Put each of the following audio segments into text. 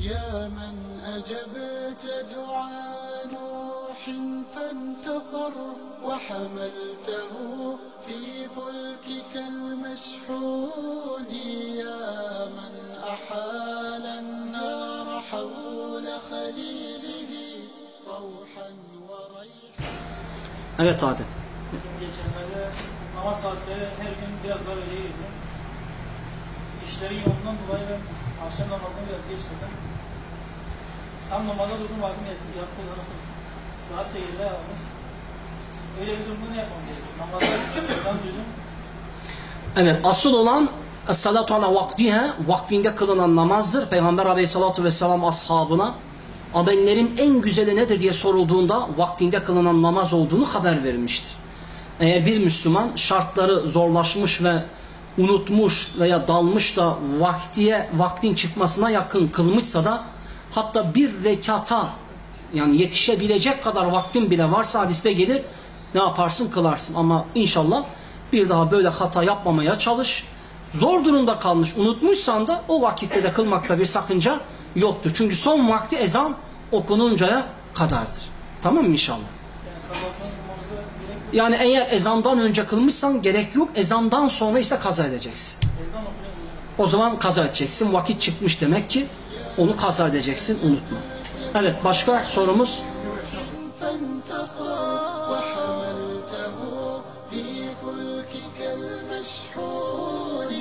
يا من أجبت دعاء نوح فانتصر وحملته في فلكك المشحون. يا من أحال النار حول خليله روحا وريحا. أي Adem. Namaz saatleri her gün biraz daha öyle İşleri yolundan dolayı ben akşam namazını biraz geç kıldım. Tam namaza durdum vaktim yatsı yatsı saat de yedi almış. Öyle bir durumda ne yapmam gerekiyor? Namaza ezan duydum. Evet asıl olan Es-salatu ala vaktiha vaktinde kılınan namazdır. Peygamber aleyhissalatu vesselam ashabına amellerin en güzeli nedir diye sorulduğunda vaktinde kılınan namaz olduğunu haber verilmiştir. Eğer bir Müslüman şartları zorlaşmış ve unutmuş veya dalmış da vaktiye vaktin çıkmasına yakın kılmışsa da hatta bir rekata yani yetişebilecek kadar vaktin bile varsa hadiste gelir ne yaparsın kılarsın ama inşallah bir daha böyle hata yapmamaya çalış. Zor durumda kalmış unutmuşsan da o vakitte de kılmakta bir sakınca yoktur. Çünkü son vakti ezan okununcaya kadardır. Tamam mı inşallah? Yani kazasını kılmamıza gerek yok. Yani eğer ezandan önce kılmışsan gerek yok. Ezandan sonra ise kaza edeceksin. Ezan okunuyor. O zaman kaza edeceksin. Vakit çıkmış demek ki onu kaza edeceksin. Unutma. Evet başka sorumuz? فانتصر وحملته في فلكك المشحون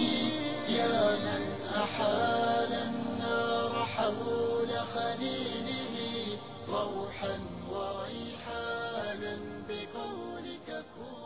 يا من أحال النار حول خليله روحا وريحا أهلا بقولك كن